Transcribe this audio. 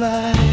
fly.